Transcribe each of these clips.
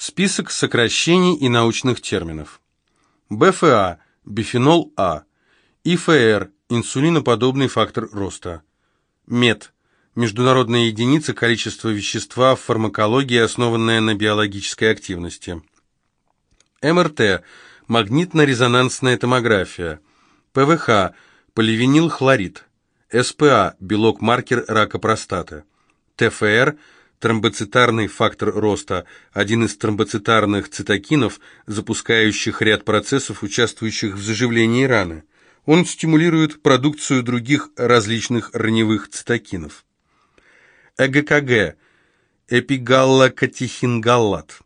Список сокращений и научных терминов. БФА – бифенол А. ИФР – инсулиноподобный фактор роста. МЕД – международная единица количества вещества в фармакологии, основанная на биологической активности. МРТ – магнитно-резонансная томография. ПВХ – поливинилхлорид. СПА – белок-маркер рака простаты. ТФР – тромбоцитарный фактор роста, один из тромбоцитарных цитокинов, запускающих ряд процессов, участвующих в заживлении раны. Он стимулирует продукцию других различных раневых цитокинов. ЭГКГ – эпигаллокатехингаллат.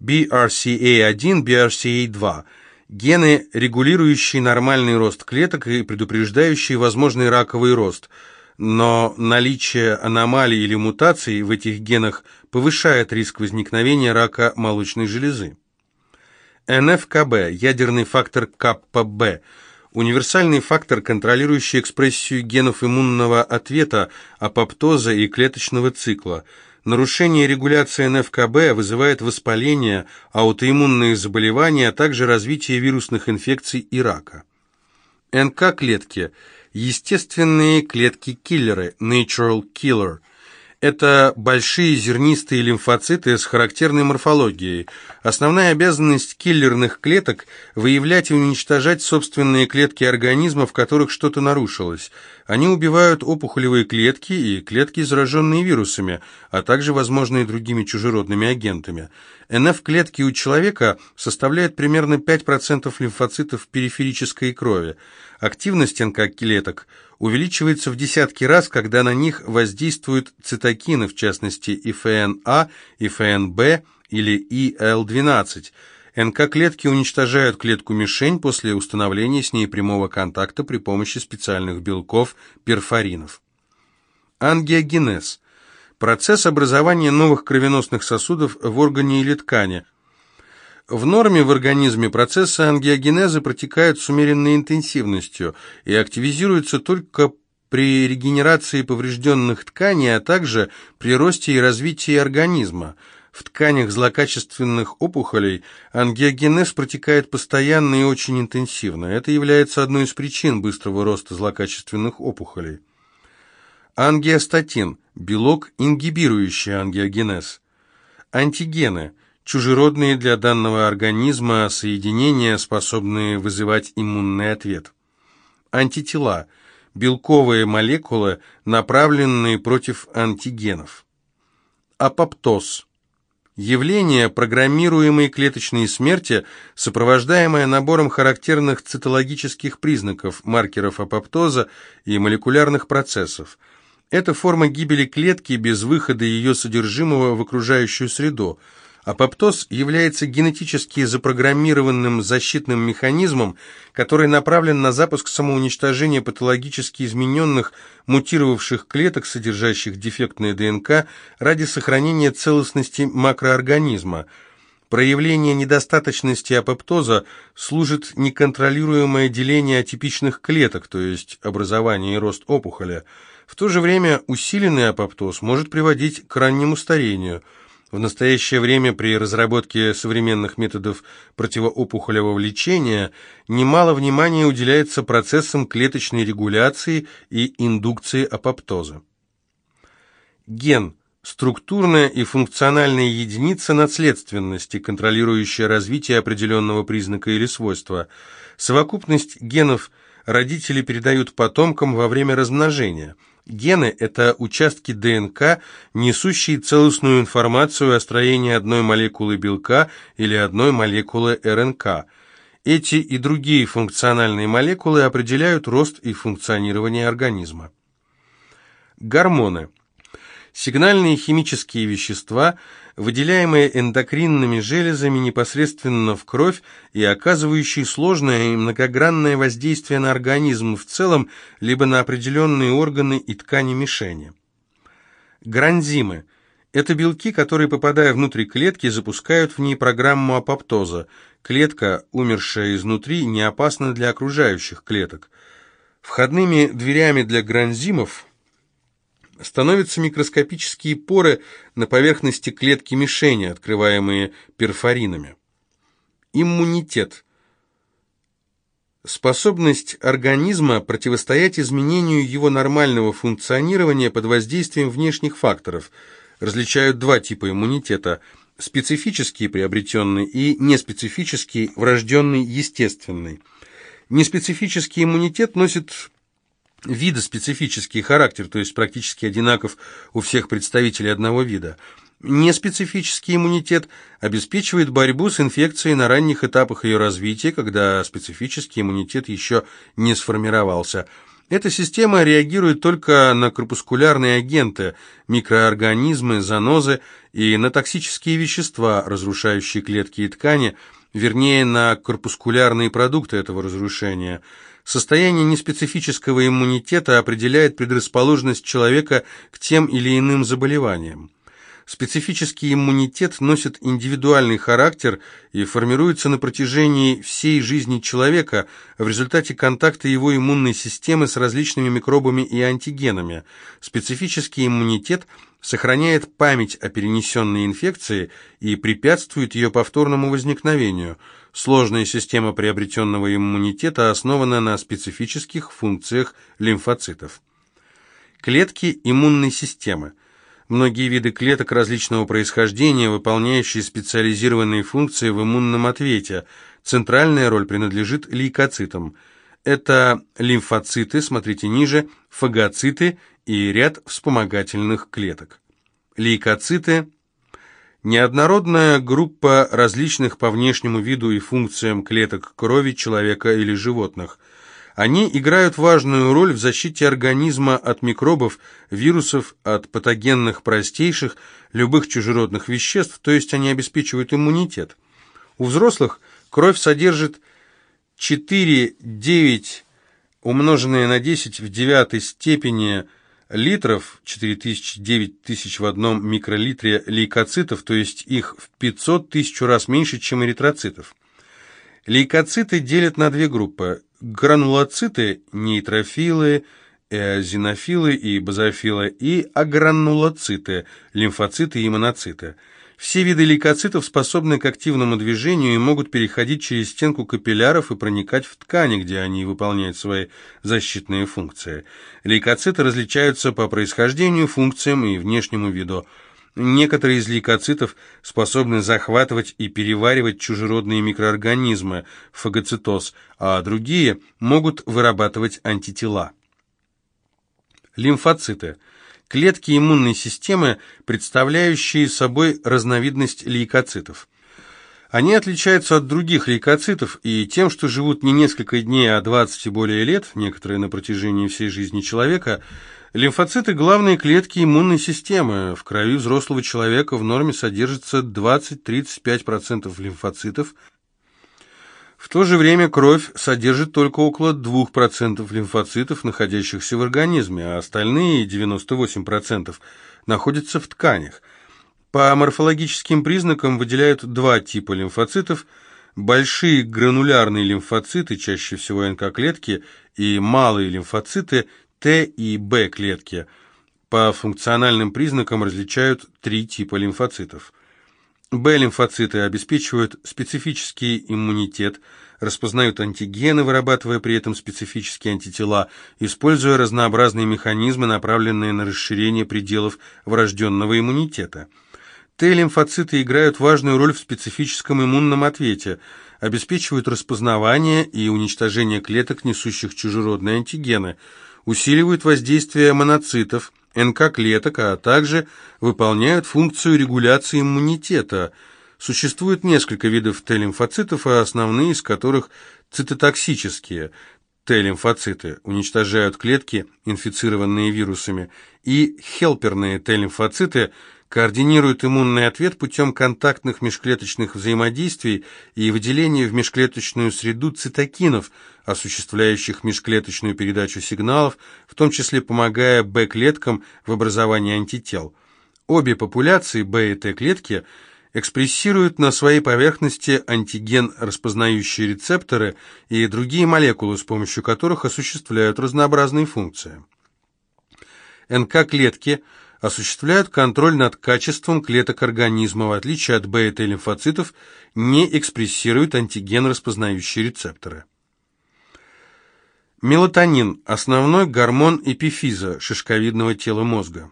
BRCA1, BRCA2 – гены, регулирующие нормальный рост клеток и предупреждающие возможный раковый рост, но наличие аномалий или мутаций в этих генах повышает риск возникновения рака молочной железы. НФКБ – ядерный фактор КПБ – универсальный фактор, контролирующий экспрессию генов иммунного ответа, апоптоза и клеточного цикла. Нарушение регуляции НФКБ вызывает воспаление, аутоиммунные заболевания, а также развитие вирусных инфекций и рака. НК-клетки – естественные клетки-киллеры, natural killer – это большие зернистые лимфоциты с характерной морфологией. Основная обязанность киллерных клеток – выявлять и уничтожать собственные клетки организма, в которых что-то нарушилось. Они убивают опухолевые клетки и клетки, зараженные вирусами, а также возможные другими чужеродными агентами. НФ-клетки у человека составляют примерно 5% лимфоцитов периферической крови. Активность НК-клеток увеличивается в десятки раз, когда на них воздействуют цитокины, в частности ИФНА, ИФНБ или ИЛ-12. НК-клетки уничтожают клетку-мишень после установления с ней прямого контакта при помощи специальных белков перфоринов. Ангиогенез – процесс образования новых кровеносных сосудов в органе или ткани, в норме в организме процессы ангиогенеза протекают с умеренной интенсивностью и активизируются только при регенерации поврежденных тканей, а также при росте и развитии организма. В тканях злокачественных опухолей ангиогенез протекает постоянно и очень интенсивно. Это является одной из причин быстрого роста злокачественных опухолей. Ангиостатин – белок, ингибирующий ангиогенез. Антигены – чужеродные для данного организма соединения, способные вызывать иммунный ответ. Антитела – белковые молекулы, направленные против антигенов. Апоптоз – явление программируемой клеточной смерти, сопровождаемое набором характерных цитологических признаков, маркеров апоптоза и молекулярных процессов. Это форма гибели клетки без выхода ее содержимого в окружающую среду – Апоптоз является генетически запрограммированным защитным механизмом, который направлен на запуск самоуничтожения патологически измененных, мутировавших клеток, содержащих дефектные ДНК, ради сохранения целостности макроорганизма. Проявление недостаточности апоптоза служит неконтролируемое деление атипичных клеток, то есть образование и рост опухоли. В то же время усиленный апоптоз может приводить к раннему старению – в настоящее время при разработке современных методов противоопухолевого лечения немало внимания уделяется процессам клеточной регуляции и индукции апоптоза. Ген – структурная и функциональная единица наследственности, контролирующая развитие определенного признака или свойства. Совокупность генов родители передают потомкам во время размножения – Гены – это участки ДНК, несущие целостную информацию о строении одной молекулы белка или одной молекулы РНК. Эти и другие функциональные молекулы определяют рост и функционирование организма. Гормоны – Сигнальные химические вещества, выделяемые эндокринными железами непосредственно в кровь и оказывающие сложное и многогранное воздействие на организм в целом, либо на определенные органы и ткани мишени. Гранзимы – это белки, которые, попадая внутрь клетки, запускают в ней программу апоптоза. Клетка, умершая изнутри, не опасна для окружающих клеток. Входными дверями для гранзимов – становятся микроскопические поры на поверхности клетки мишени, открываемые перфоринами. Иммунитет. Способность организма противостоять изменению его нормального функционирования под воздействием внешних факторов. Различают два типа иммунитета – специфический приобретенный и неспецифический врожденный естественный. Неспецифический иммунитет носит видоспецифический характер, то есть практически одинаков у всех представителей одного вида. Неспецифический иммунитет обеспечивает борьбу с инфекцией на ранних этапах ее развития, когда специфический иммунитет еще не сформировался. Эта система реагирует только на корпускулярные агенты, микроорганизмы, занозы и на токсические вещества, разрушающие клетки и ткани, вернее, на корпускулярные продукты этого разрушения – Состояние неспецифического иммунитета определяет предрасположенность человека к тем или иным заболеваниям. Специфический иммунитет носит индивидуальный характер и формируется на протяжении всей жизни человека в результате контакта его иммунной системы с различными микробами и антигенами. Специфический иммунитет сохраняет память о перенесенной инфекции и препятствует ее повторному возникновению – Сложная система приобретенного иммунитета основана на специфических функциях лимфоцитов. Клетки иммунной системы. Многие виды клеток различного происхождения, выполняющие специализированные функции в иммунном ответе. Центральная роль принадлежит лейкоцитам. Это лимфоциты, смотрите ниже, фагоциты и ряд вспомогательных клеток. Лейкоциты – Неоднородная группа различных по внешнему виду и функциям клеток крови человека или животных. Они играют важную роль в защите организма от микробов, вирусов, от патогенных простейших, любых чужеродных веществ, то есть они обеспечивают иммунитет. У взрослых кровь содержит 4-9 умноженное на 10 в девятой степени – литров, 4000-9000 в одном микролитре лейкоцитов, то есть их в 500 тысяч раз меньше, чем эритроцитов. Лейкоциты делят на две группы. Гранулоциты, нейтрофилы, эозинофилы и базофилы, и агранулоциты, лимфоциты и моноциты – все виды лейкоцитов способны к активному движению и могут переходить через стенку капилляров и проникать в ткани, где они выполняют свои защитные функции. Лейкоциты различаются по происхождению, функциям и внешнему виду. Некоторые из лейкоцитов способны захватывать и переваривать чужеродные микроорганизмы, фагоцитоз, а другие могут вырабатывать антитела. Лимфоциты – клетки иммунной системы, представляющие собой разновидность лейкоцитов. Они отличаются от других лейкоцитов и тем, что живут не несколько дней, а 20 и более лет, некоторые на протяжении всей жизни человека. Лимфоциты – главные клетки иммунной системы. В крови взрослого человека в норме содержится 20-35% лимфоцитов, в то же время кровь содержит только около 2% лимфоцитов, находящихся в организме, а остальные 98% находятся в тканях. По морфологическим признакам выделяют два типа лимфоцитов – большие гранулярные лимфоциты, чаще всего НК-клетки, и малые лимфоциты Т и Б клетки. По функциональным признакам различают три типа лимфоцитов – Б-лимфоциты обеспечивают специфический иммунитет, распознают антигены, вырабатывая при этом специфические антитела, используя разнообразные механизмы, направленные на расширение пределов врожденного иммунитета. Т-лимфоциты играют важную роль в специфическом иммунном ответе, обеспечивают распознавание и уничтожение клеток, несущих чужеродные антигены, усиливают воздействие моноцитов – НК-клеток, а также выполняют функцию регуляции иммунитета. Существует несколько видов Т-лимфоцитов, а основные из которых цитотоксические. Т-лимфоциты уничтожают клетки, инфицированные вирусами, и хелперные Т-лимфоциты – координирует иммунный ответ путем контактных межклеточных взаимодействий и выделения в межклеточную среду цитокинов, осуществляющих межклеточную передачу сигналов, в том числе помогая Б-клеткам в образовании антител. Обе популяции Б и Т-клетки экспрессируют на своей поверхности антиген, распознающие рецепторы и другие молекулы, с помощью которых осуществляют разнообразные функции. НК-клетки осуществляют контроль над качеством клеток организма, в отличие от бета-лимфоцитов, не экспрессируют антиген распознающие рецепторы. Мелатонин – основной гормон эпифиза шишковидного тела мозга.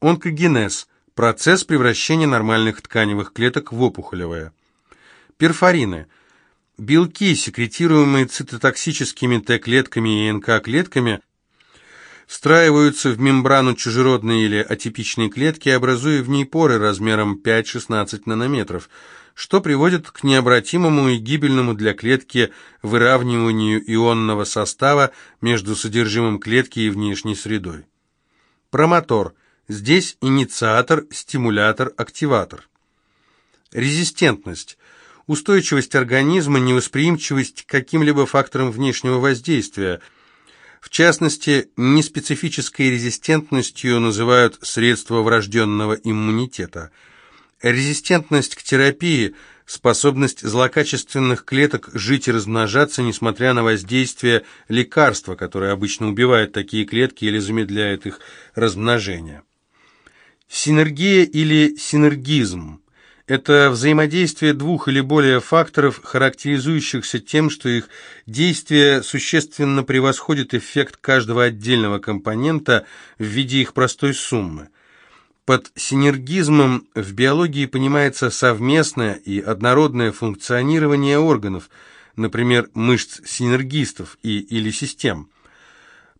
Онкогенез – процесс превращения нормальных тканевых клеток в опухолевые. Перфорины – белки, секретируемые цитотоксическими Т-клетками и НК-клетками, встраиваются в мембрану чужеродной или атипичной клетки, образуя в ней поры размером 5-16 нанометров, что приводит к необратимому и гибельному для клетки выравниванию ионного состава между содержимым клетки и внешней средой. Промотор. Здесь инициатор, стимулятор, активатор. Резистентность. Устойчивость организма, невосприимчивость к каким-либо факторам внешнего воздействия – в частности, неспецифической резистентностью называют средства врожденного иммунитета. Резистентность к терапии – способность злокачественных клеток жить и размножаться, несмотря на воздействие лекарства, которое обычно убивает такие клетки или замедляет их размножение. Синергия или синергизм это взаимодействие двух или более факторов, характеризующихся тем, что их действие существенно превосходит эффект каждого отдельного компонента в виде их простой суммы. Под синергизмом в биологии понимается совместное и однородное функционирование органов, например, мышц синергистов и или систем.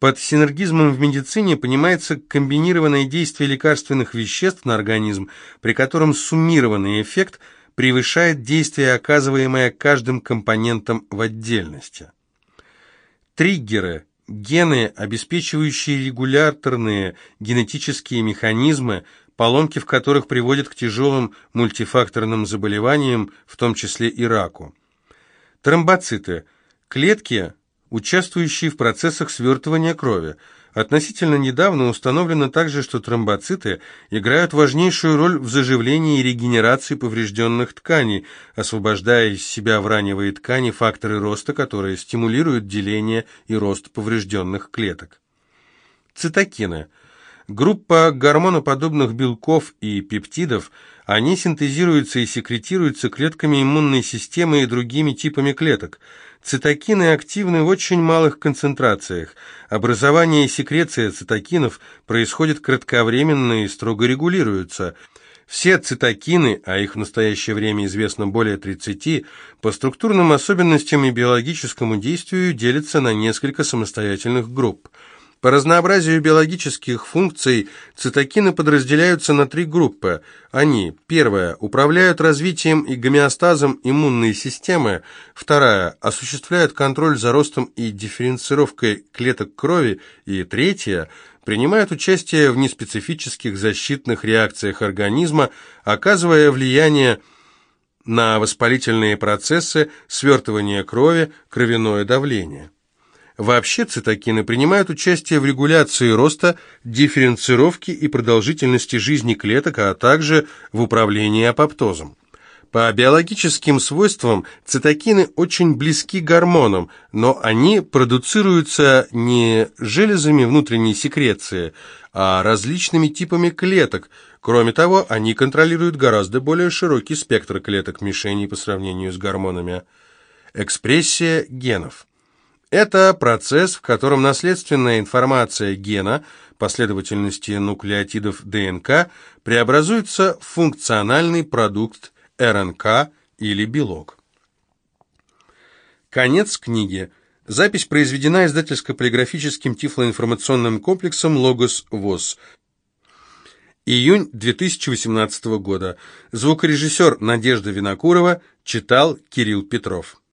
Под синергизмом в медицине понимается комбинированное действие лекарственных веществ на организм, при котором суммированный эффект превышает действие, оказываемое каждым компонентом в отдельности. Триггеры – гены, обеспечивающие регуляторные генетические механизмы, поломки в которых приводят к тяжелым мультифакторным заболеваниям, в том числе и раку. Тромбоциты – клетки, участвующие в процессах свертывания крови. Относительно недавно установлено также, что тромбоциты играют важнейшую роль в заживлении и регенерации поврежденных тканей, освобождая из себя в раневые ткани факторы роста, которые стимулируют деление и рост поврежденных клеток. Цитокины – Группа гормоноподобных белков и пептидов, они синтезируются и секретируются клетками иммунной системы и другими типами клеток. Цитокины активны в очень малых концентрациях. Образование и секреция цитокинов происходит кратковременно и строго регулируются. Все цитокины, а их в настоящее время известно более 30, по структурным особенностям и биологическому действию делятся на несколько самостоятельных групп – по разнообразию биологических функций цитокины подразделяются на три группы. Они, первая, управляют развитием и гомеостазом иммунной системы, вторая, осуществляют контроль за ростом и дифференцировкой клеток крови, и третья, принимают участие в неспецифических защитных реакциях организма, оказывая влияние на воспалительные процессы, свертывание крови, кровяное давление. Вообще цитокины принимают участие в регуляции роста, дифференцировки и продолжительности жизни клеток, а также в управлении апоптозом. По биологическим свойствам цитокины очень близки гормонам, но они продуцируются не железами внутренней секреции, а различными типами клеток. Кроме того, они контролируют гораздо более широкий спектр клеток-мишеней по сравнению с гормонами. Экспрессия генов. Это процесс, в котором наследственная информация гена, последовательности нуклеотидов ДНК, преобразуется в функциональный продукт РНК или белок. Конец книги. Запись произведена издательско-полиграфическим тифлоинформационным комплексом «Логос ВОЗ». Июнь 2018 года. Звукорежиссер Надежда Винокурова читал Кирилл Петров.